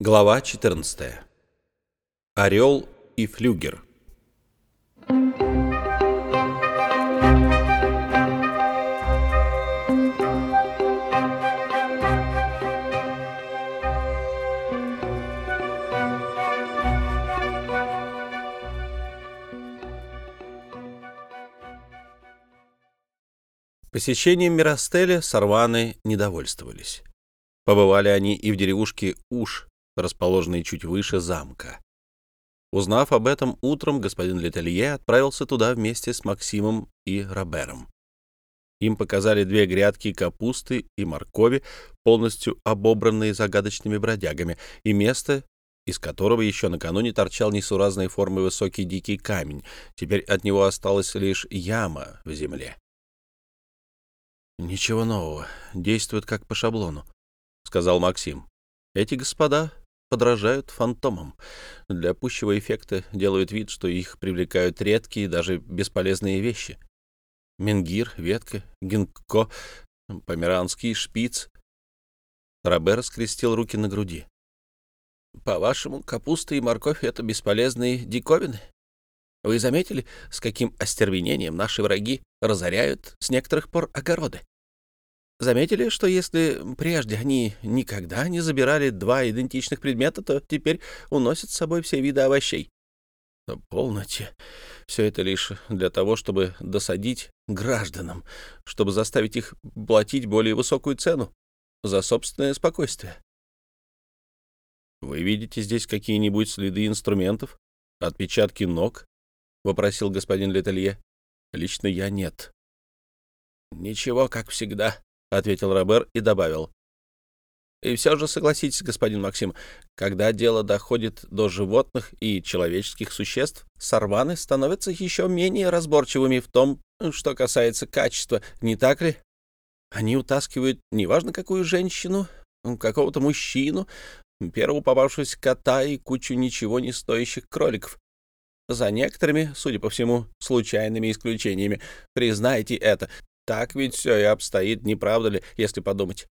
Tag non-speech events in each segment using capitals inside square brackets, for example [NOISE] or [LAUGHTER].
Глава 14. Орел и флюгер. Посещением Миростеля сорваны недовольствовались. Побывали они и в деревушке Уж, расположенной чуть выше замка. Узнав об этом утром, господин Летелье отправился туда вместе с Максимом и Робером. Им показали две грядки капусты и моркови, полностью обобранные загадочными бродягами, и место, из которого еще накануне торчал несуразной формы высокий дикий камень. Теперь от него осталась лишь яма в земле. «Ничего нового. Действует как по шаблону», — сказал Максим. «Эти господа подражают фантомам. Для пущего эффекта делают вид, что их привлекают редкие, даже бесполезные вещи. Менгир, ветка, гинкко, померанский шпиц. Робер скрестил руки на груди. «По-вашему, капуста и морковь — это бесполезные диковины? Вы заметили, с каким остервенением наши враги разоряют с некоторых пор огороды? Заметили, что если прежде они никогда не забирали два идентичных предмета, то теперь уносят с собой все виды овощей? Полноте. Все это лишь для того, чтобы досадить гражданам, чтобы заставить их платить более высокую цену за собственное спокойствие. «Вы видите здесь какие-нибудь следы инструментов? Отпечатки ног?» — вопросил господин Летелье. «Лично я нет». «Ничего, как всегда», — ответил Робер и добавил. И все же согласитесь, господин Максим, когда дело доходит до животных и человеческих существ, сорваны становятся еще менее разборчивыми в том, что касается качества, не так ли? Они утаскивают неважно какую женщину, какого-то мужчину, первого попавшегося кота и кучу ничего не стоящих кроликов. За некоторыми, судя по всему, случайными исключениями. Признайте это, так ведь все и обстоит, не правда ли, если подумать?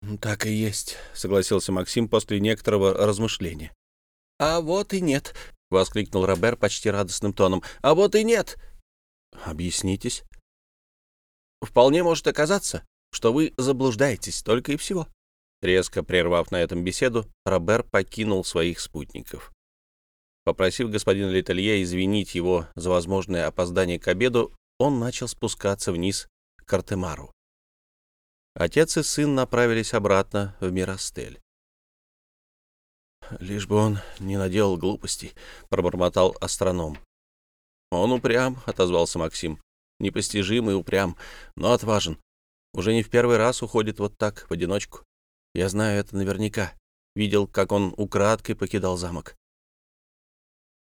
— Так и есть, — согласился Максим после некоторого размышления. — А вот и нет, — воскликнул Робер почти радостным тоном. — А вот и нет. — Объяснитесь. — Вполне может оказаться, что вы заблуждаетесь только и всего. Резко прервав на этом беседу, Робер покинул своих спутников. Попросив господина Летелье извинить его за возможное опоздание к обеду, он начал спускаться вниз к Артемару. Отец и сын направились обратно в Миростель. «Лишь бы он не наделал глупостей», — пробормотал астроном. «Он упрям», — отозвался Максим. «Непостижимый упрям, но отважен. Уже не в первый раз уходит вот так, в одиночку. Я знаю это наверняка. Видел, как он украдкой покидал замок.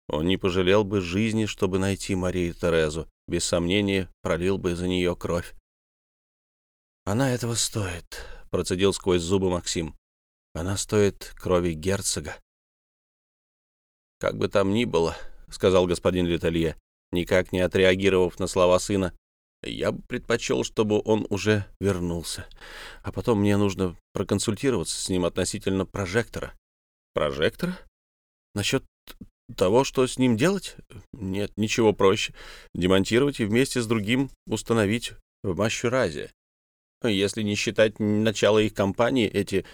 Он не пожалел бы жизни, чтобы найти Марию Терезу. Без сомнения, пролил бы за нее кровь. «Она этого стоит», — процедил сквозь зубы Максим. «Она стоит крови герцога». «Как бы там ни было», — сказал господин Летелье, никак не отреагировав на слова сына, «я бы предпочел, чтобы он уже вернулся. А потом мне нужно проконсультироваться с ним относительно прожектора». «Прожектора? Насчет того, что с ним делать? Нет, ничего проще. Демонтировать и вместе с другим установить в Мащуразе. Если не считать начала их кампании, эти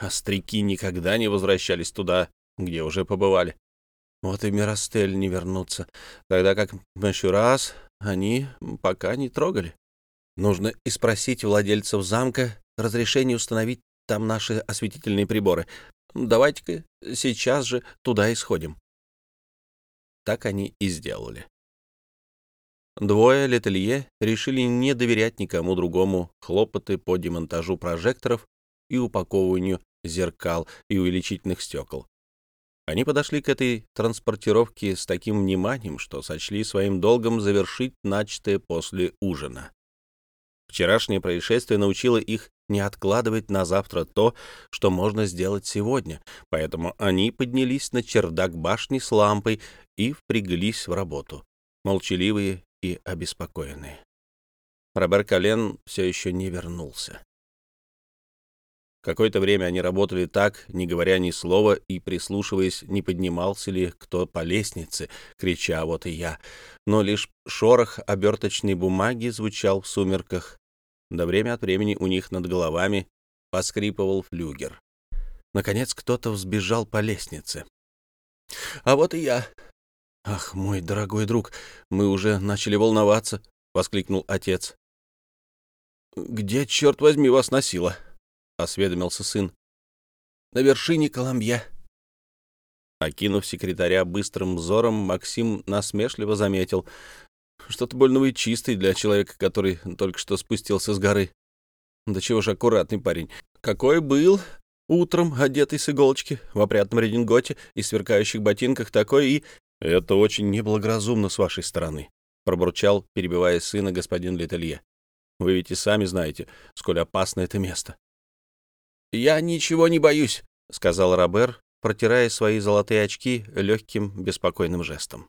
остряки никогда не возвращались туда, где уже побывали. Вот и Миростель не вернутся, тогда как Мащураз они пока не трогали. Нужно и спросить владельцев замка разрешение установить там наши осветительные приборы. Давайте-ка сейчас же туда и сходим. Так они и сделали. Двое Летелье решили не доверять никому другому хлопоты по демонтажу прожекторов и упаковыванию зеркал и увеличительных стекол. Они подошли к этой транспортировке с таким вниманием, что сочли своим долгом завершить начатое после ужина. Вчерашнее происшествие научило их не откладывать на завтра то, что можно сделать сегодня, поэтому они поднялись на чердак башни с лампой и впряглись в работу, молчаливые и обеспокоенные. Робер Колен все еще не вернулся. Какое-то время они работали так, не говоря ни слова и прислушиваясь, не поднимался ли кто по лестнице, крича «Вот и я!». Но лишь шорох оберточной бумаги звучал в сумерках, да время от времени у них над головами поскрипывал флюгер. Наконец кто-то взбежал по лестнице. «А вот и я!» «Ах, мой дорогой друг, мы уже начали волноваться!» — воскликнул отец. «Где, черт возьми, вас носило?» — осведомился сын. «На вершине Коломбья». Окинув секретаря быстрым взором, Максим насмешливо заметил. «Что-то больно вы чистый для человека, который только что спустился с горы. Да чего ж аккуратный парень. Какой был утром, одетый с иголочки, в опрятном рединготе и сверкающих ботинках, такой и...» «Это очень неблагоразумно с вашей стороны», — пробурчал, перебивая сына господин Летелье. «Вы ведь и сами знаете, сколь опасно это место». «Я ничего не боюсь», — сказал Робер, протирая свои золотые очки легким, беспокойным жестом.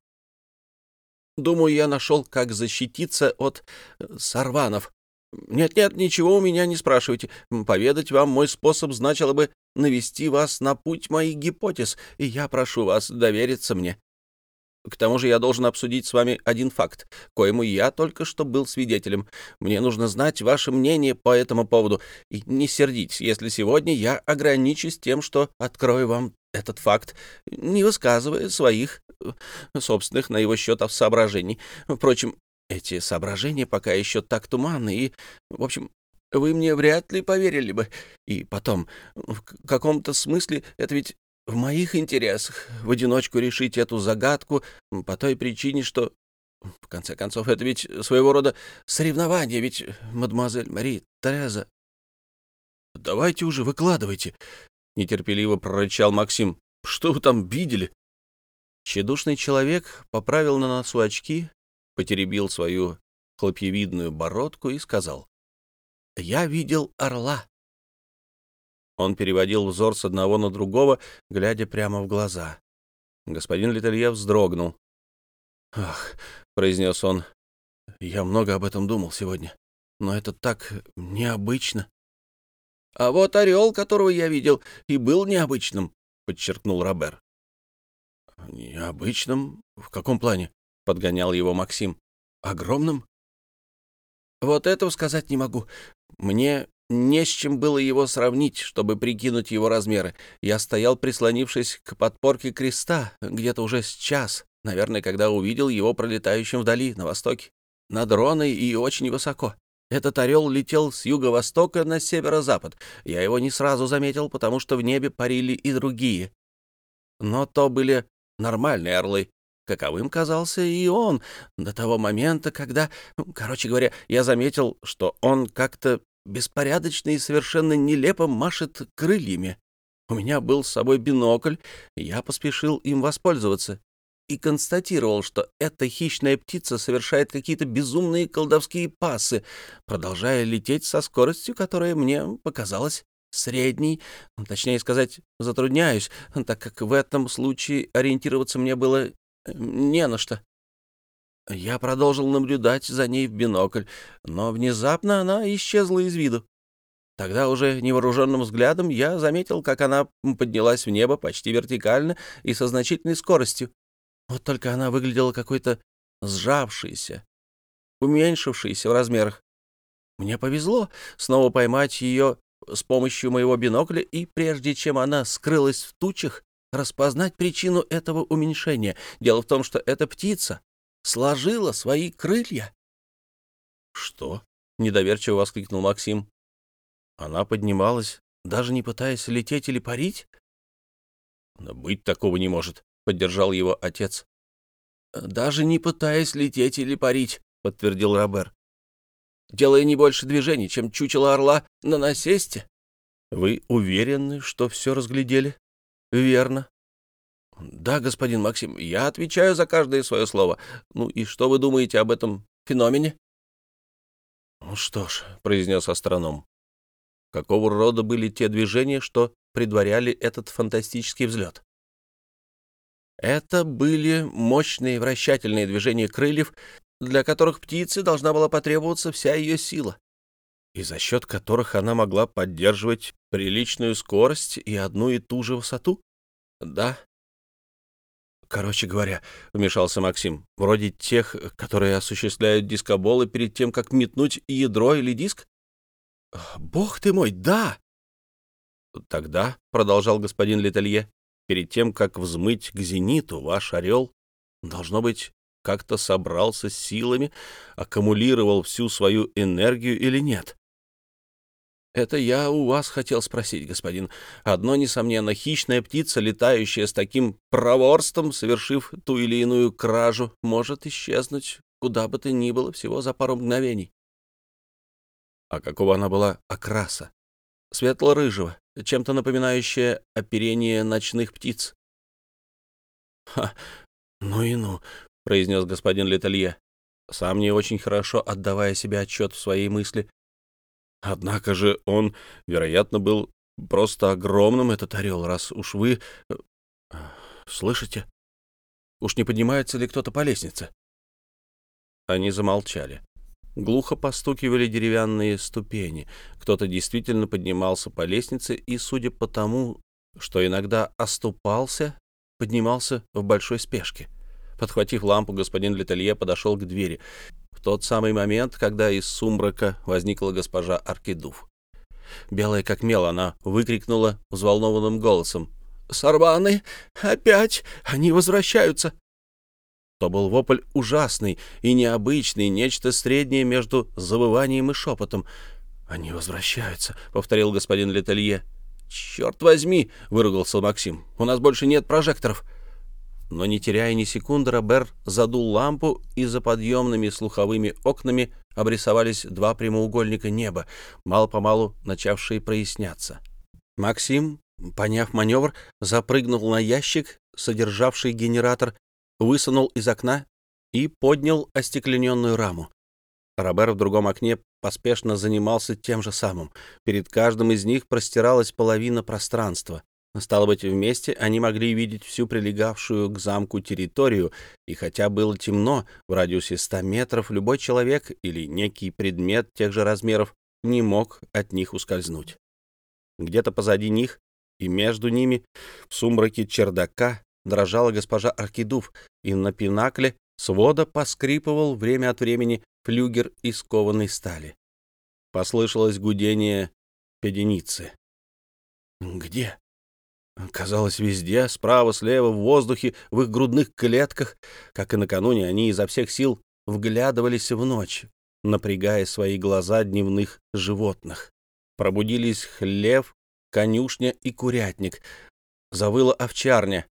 «Думаю, я нашел, как защититься от э, сорванов. Нет-нет, ничего у меня не спрашивайте. Поведать вам мой способ значило бы навести вас на путь моих гипотез, и я прошу вас довериться мне. К тому же я должен обсудить с вами один факт, коему я только что был свидетелем. Мне нужно знать ваше мнение по этому поводу. И не сердитесь, если сегодня я ограничусь тем, что открою вам этот факт, не высказывая своих э, собственных на его счет соображений. Впрочем, эти соображения пока еще так туманны, и, в общем, вы мне вряд ли поверили бы. И потом, в каком-то смысле это ведь в моих интересах в одиночку решить эту загадку по той причине, что, в конце концов, это ведь своего рода соревнование, ведь, мадемуазель Мари Тереза... — Давайте уже, выкладывайте, — нетерпеливо прорычал Максим. — Что вы там видели? Чедушный человек поправил на носу очки, потеребил свою хлопьевидную бородку и сказал. — Я видел орла. Он переводил взор с одного на другого, глядя прямо в глаза. Господин Летелье вздрогнул. «Ах», — произнес он, — «я много об этом думал сегодня, но это так необычно». «А вот орел, которого я видел, и был необычным», — подчеркнул Робер. «Необычным? В каком плане?» — подгонял его Максим. «Огромным?» «Вот этого сказать не могу. Мне не с чем было его сравнить, чтобы прикинуть его размеры. Я стоял, прислонившись к подпорке креста, где-то уже с час, наверное, когда увидел его пролетающим вдали, на востоке, над Роной и очень высоко. Этот орел летел с юго-востока на северо-запад. Я его не сразу заметил, потому что в небе парили и другие. Но то были нормальные орлы. Каковым казался и он до того момента, когда... Короче говоря, я заметил, что он как-то беспорядочно и совершенно нелепо машет крыльями. У меня был с собой бинокль, я поспешил им воспользоваться и констатировал, что эта хищная птица совершает какие-то безумные колдовские пасы, продолжая лететь со скоростью, которая мне показалась средней, точнее сказать, затрудняюсь, так как в этом случае ориентироваться мне было э, не на что. Я продолжил наблюдать за ней в бинокль, но внезапно она исчезла из виду. Тогда уже невооруженным взглядом я заметил, как она поднялась в небо почти вертикально и со значительной скоростью. Вот только она выглядела какой-то сжавшейся, уменьшившейся в размерах. Мне повезло снова поймать ее с помощью моего бинокля, и прежде чем она скрылась в тучах, распознать причину этого уменьшения. Дело в том, что эта птица сложила свои крылья. «Что?» — недоверчиво воскликнул Максим. «Она поднималась, даже не пытаясь лететь или парить?» «Но быть такого не может», — поддержал его отец. «Даже не пытаясь лететь или парить», — подтвердил Робер. «Делая не больше движений, чем чучело орла на насесте». «Вы уверены, что все разглядели?» «Верно», «Да, господин Максим, я отвечаю за каждое свое слово. Ну и что вы думаете об этом феномене?» «Ну что ж», — произнес астроном, — «какого рода были те движения, что предваряли этот фантастический взлет?» Это были мощные вращательные движения крыльев, для которых птице должна была потребоваться вся ее сила. и за счет которых она могла поддерживать приличную скорость и одну и ту же высоту? Да. Короче говоря, вмешался Максим, вроде тех, которые осуществляют дискоболы перед тем, как метнуть ядро или диск? Бог ты мой, да! Тогда, — продолжал господин Летелье, — перед тем, как взмыть к зениту, ваш орел, должно быть, как-то собрался с силами, аккумулировал всю свою энергию или нет? Это я у вас хотел спросить, господин. Одно, несомненно, хищная птица, летающая с таким проворством, совершив ту или иную кражу, может исчезнуть куда бы то ни было всего за пару мгновений. А какого она была окраса? Светло-рыжего, чем-то напоминающее оперение ночных птиц. «Ха, ну и ну», — произнес господин Летелье, сам не очень хорошо отдавая себе отчет в своей мысли, Однако же он, вероятно, был просто огромным, этот орел, раз уж вы... Э, слышите? Уж не поднимается ли кто-то по лестнице? Они замолчали. Глухо постукивали деревянные ступени. Кто-то действительно поднимался по лестнице и, судя по тому, что иногда оступался, поднимался в большой спешке. Подхватив лампу, господин Летелье подошел к двери тот самый момент, когда из сумрака возникла госпожа Аркидув. Белая как мел, она выкрикнула взволнованным голосом. «Сорваны! Опять! Они возвращаются!» То был вопль ужасный и необычный, нечто среднее между завыванием и шепотом. «Они возвращаются», — повторил господин Летелье. «Черт возьми!» — выругался Максим. «У нас больше нет прожекторов». Но не теряя ни секунды, Робер задул лампу, и за подъемными слуховыми окнами обрисовались два прямоугольника неба, мало-помалу начавшие проясняться. Максим, поняв маневр, запрыгнул на ящик, содержавший генератор, высунул из окна и поднял остеклененную раму. Робер в другом окне поспешно занимался тем же самым. Перед каждым из них простиралась половина пространства. Стало быть, вместе они могли видеть всю прилегавшую к замку территорию, и хотя было темно, в радиусе 100 метров любой человек или некий предмет тех же размеров не мог от них ускользнуть. Где-то позади них и между ними, в сумраке чердака, дрожала госпожа Аркидув, и на пинакле свода поскрипывал время от времени флюгер из кованой стали. Послышалось гудение педеницы. «Где?» Казалось, везде, справа, слева, в воздухе, в их грудных клетках, как и накануне, они изо всех сил вглядывались в ночь, напрягая свои глаза дневных животных. Пробудились хлев, конюшня и курятник. Завыла овчарня.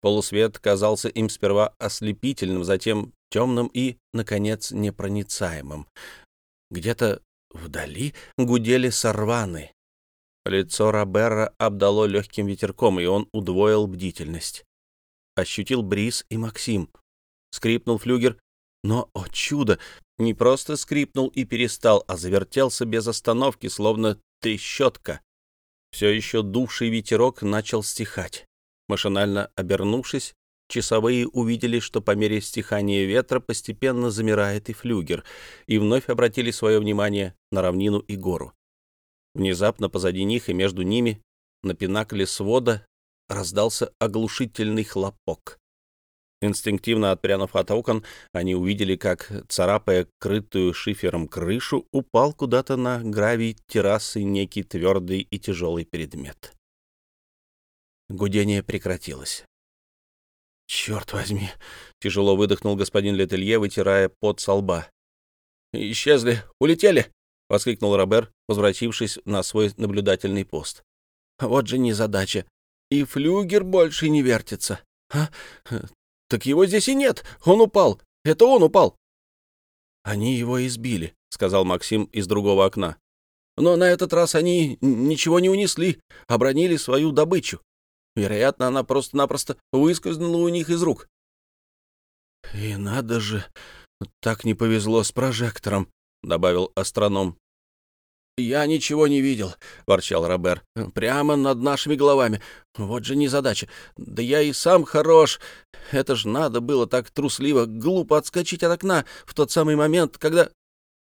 Полусвет казался им сперва ослепительным, затем темным и, наконец, непроницаемым. Где-то вдали гудели сорваны. Лицо Роберра обдало легким ветерком, и он удвоил бдительность. Ощутил Бриз и Максим. Скрипнул флюгер, но, о чудо, не просто скрипнул и перестал, а завертелся без остановки, словно трещотка. Все еще дувший ветерок начал стихать. Машинально обернувшись, часовые увидели, что по мере стихания ветра постепенно замирает и флюгер, и вновь обратили свое внимание на равнину и гору. Внезапно позади них и между ними на пинакле свода раздался оглушительный хлопок. Инстинктивно отпрянув от окон, они увидели, как, царапая крытую шифером крышу, упал куда-то на гравий террасы некий твердый и тяжелый предмет. Гудение прекратилось. «Черт возьми!» — тяжело выдохнул господин Летелье, вытирая пот со лба. «Исчезли! Улетели!» — воскликнул Робер, возвратившись на свой наблюдательный пост. «Вот же незадача. И флюгер больше не вертится. А? Так его здесь и нет. Он упал. Это он упал». «Они его избили», — сказал Максим из другого окна. «Но на этот раз они ничего не унесли, обронили свою добычу. Вероятно, она просто-напросто выскользнула у них из рук». «И надо же, так не повезло с прожектором», — добавил астроном. «Я ничего не видел», — ворчал Робер. «Прямо над нашими головами. Вот же незадача. Да я и сам хорош. Это ж надо было так трусливо, глупо отскочить от окна в тот самый момент, когда...»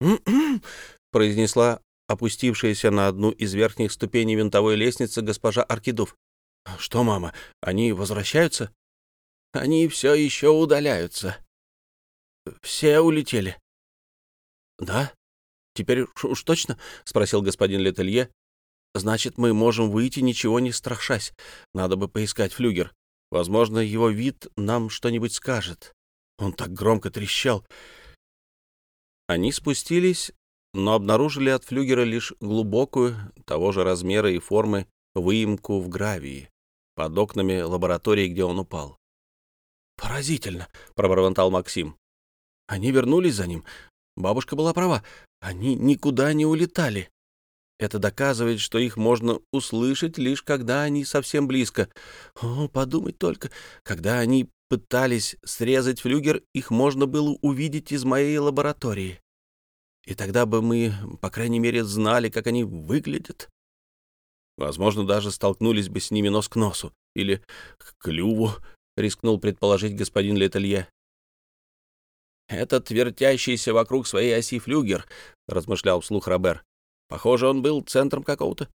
[CLEARS THROAT] произнесла опустившаяся на одну из верхних ступеней винтовой лестницы госпожа Аркидов. «Что, мама, они возвращаются?» «Они все еще удаляются. Все улетели». «Да? Теперь уж точно?» — спросил господин Летелье. «Значит, мы можем выйти, ничего не страшась. Надо бы поискать флюгер. Возможно, его вид нам что-нибудь скажет. Он так громко трещал». Они спустились, но обнаружили от флюгера лишь глубокую, того же размера и формы, выемку в гравии под окнами лаборатории, где он упал. «Поразительно!» — пробормотал Максим. «Они вернулись за ним. Бабушка была права. Они никуда не улетали. Это доказывает, что их можно услышать лишь когда они совсем близко. О, подумать только, когда они пытались срезать флюгер, их можно было увидеть из моей лаборатории. И тогда бы мы, по крайней мере, знали, как они выглядят. Возможно, даже столкнулись бы с ними нос к носу или к клюву, — рискнул предположить господин Летелье. «Этот вертящийся вокруг своей оси флюгер», — размышлял вслух Робер. «Похоже, он был центром какого-то.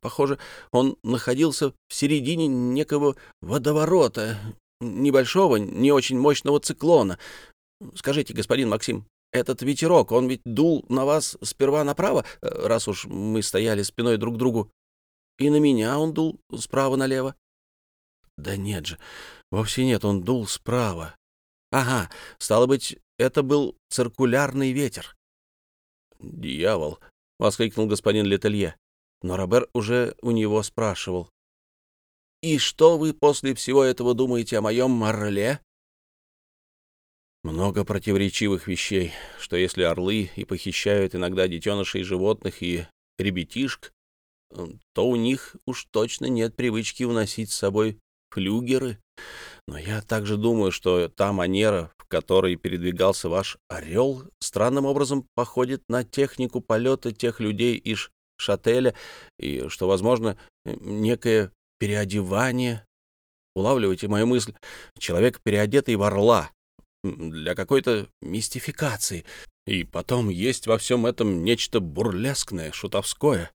Похоже, он находился в середине некого водоворота, небольшого, не очень мощного циклона. Скажите, господин Максим, этот ветерок, он ведь дул на вас сперва направо, раз уж мы стояли спиной друг к другу, и на меня он дул справа налево. Да нет же, вовсе нет, он дул справа. Ага, стало быть, это был циркулярный ветер. «Дьявол!» — воскликнул господин Летелье. Но Робер уже у него спрашивал. «И что вы после всего этого думаете о моем орле?» Много противоречивых вещей, что если орлы и похищают иногда детенышей животных и ребятишек, то у них уж точно нет привычки уносить с собой флюгеры. Но я также думаю, что та манера, в которой передвигался ваш орел, странным образом походит на технику полета тех людей из шателя, и что, возможно, некое переодевание. Улавливайте мою мысль. Человек, переодетый в орла, для какой-то мистификации. И потом есть во всем этом нечто бурлескное, шутовское.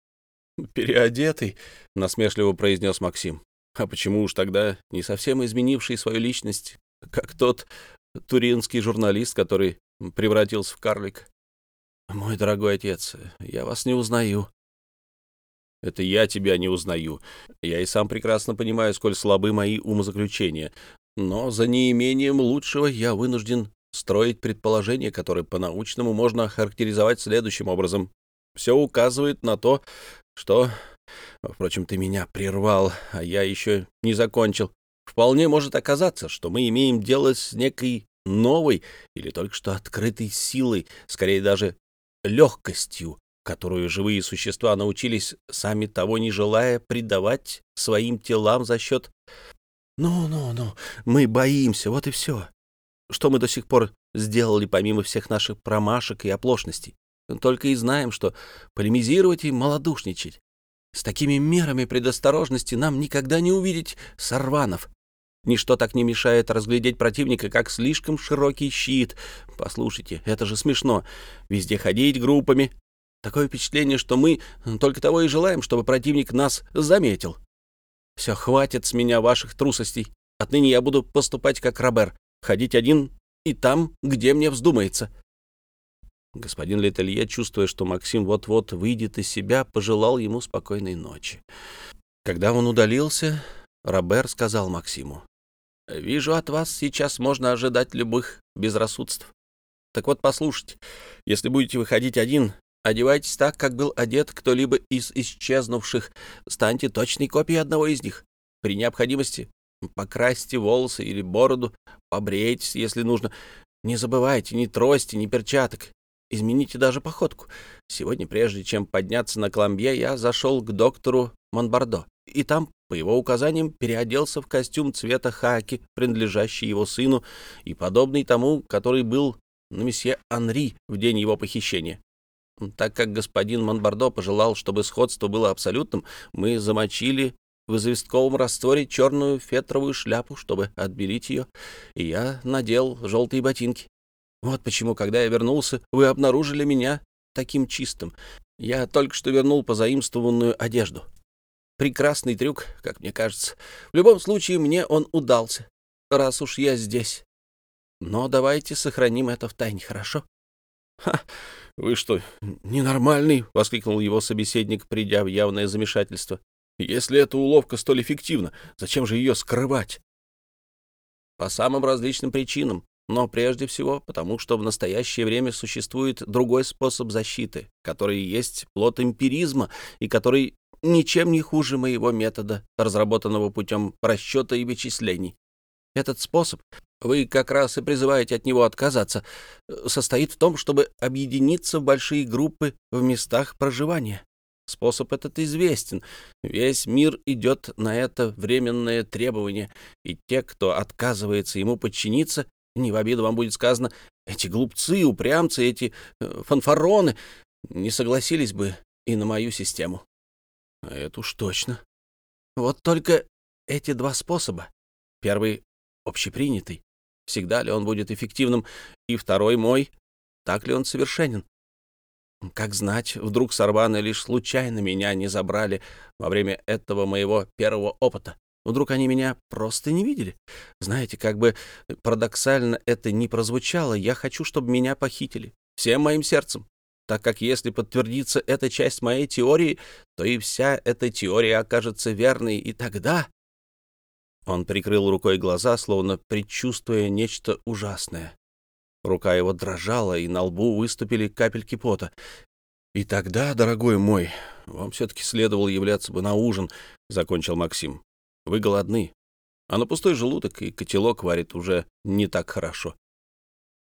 «Переодетый», — насмешливо произнес Максим. «А почему уж тогда не совсем изменивший свою личность, как тот туринский журналист, который превратился в карлик? Мой дорогой отец, я вас не узнаю». «Это я тебя не узнаю. Я и сам прекрасно понимаю, сколь слабы мои умозаключения. Но за неимением лучшего я вынужден строить предположение, которое по-научному можно характеризовать следующим образом. Все указывает на то, что... Впрочем, ты меня прервал, а я еще не закончил. Вполне может оказаться, что мы имеем дело с некой новой или только что открытой силой, скорее даже легкостью, которую живые существа научились, сами того не желая, придавать своим телам за счет... Ну-ну-ну, мы боимся, вот и все. Что мы до сих пор сделали помимо всех наших промашек и оплошностей? Только и знаем, что полемизировать и малодушничать. С такими мерами предосторожности нам никогда не увидеть сорванов. Ничто так не мешает разглядеть противника, как слишком широкий щит. Послушайте, это же смешно. Везде ходить группами. Такое впечатление, что мы только того и желаем, чтобы противник нас заметил. Все, хватит с меня ваших трусостей. Отныне я буду поступать как Робер, ходить один и там, где мне вздумается. Господин Летелье, чувствуя, что Максим вот-вот выйдет из себя, пожелал ему спокойной ночи. Когда он удалился, Робер сказал Максиму. «Вижу, от вас сейчас можно ожидать любых безрассудств. Так вот, послушайте, если будете выходить один, одевайтесь так, как был одет кто-либо из исчезнувших, станьте точной копией одного из них. При необходимости покрасьте волосы или бороду, побрейтесь, если нужно. Не забывайте ни трости, ни перчаток, Измените даже походку. Сегодня, прежде чем подняться на Кламбье, я зашел к доктору Монбардо, и там, по его указаниям, переоделся в костюм цвета хаки, принадлежащий его сыну и подобный тому, который был на месье Анри в день его похищения. Так как господин Монбардо пожелал, чтобы сходство было абсолютным, мы замочили в известковом растворе черную фетровую шляпу, чтобы отбелить ее, и я надел желтые ботинки. Вот почему, когда я вернулся, вы обнаружили меня таким чистым. Я только что вернул позаимствованную одежду. Прекрасный трюк, как мне кажется. В любом случае, мне он удался, раз уж я здесь. Но давайте сохраним это в тайне, хорошо? — Ха! Вы что, ненормальный? — воскликнул его собеседник, придя в явное замешательство. — Если эта уловка столь эффективна, зачем же ее скрывать? — По самым различным причинам, но прежде всего потому, что в настоящее время существует другой способ защиты, который есть плод эмпиризма и который ничем не хуже моего метода, разработанного путем расчета и вычислений. Этот способ, вы как раз и призываете от него отказаться, состоит в том, чтобы объединиться в большие группы в местах проживания. Способ этот известен. Весь мир идет на это временное требование, и те, кто отказывается ему подчиниться, не в обиду вам будет сказано, эти глупцы, упрямцы, эти э, фанфароны не согласились бы и на мою систему. Это уж точно. Вот только эти два способа. Первый — общепринятый. Всегда ли он будет эффективным? И второй мой. Так ли он совершенен? Как знать, вдруг сорваны лишь случайно меня не забрали во время этого моего первого опыта. Вдруг они меня просто не видели? Знаете, как бы парадоксально это ни прозвучало, я хочу, чтобы меня похитили. Всем моим сердцем. Так как если подтвердится эта часть моей теории, то и вся эта теория окажется верной, и тогда... Он прикрыл рукой глаза, словно предчувствуя нечто ужасное. Рука его дрожала, и на лбу выступили капельки пота. «И тогда, дорогой мой, вам все-таки следовало являться бы на ужин», — закончил Максим. Вы голодны, а на пустой желудок и котелок варит уже не так хорошо.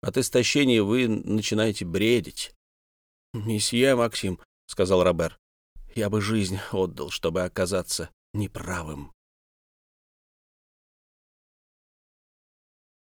От истощения вы начинаете бредить. — Месье Максим, — сказал Робер, — я бы жизнь отдал, чтобы оказаться неправым.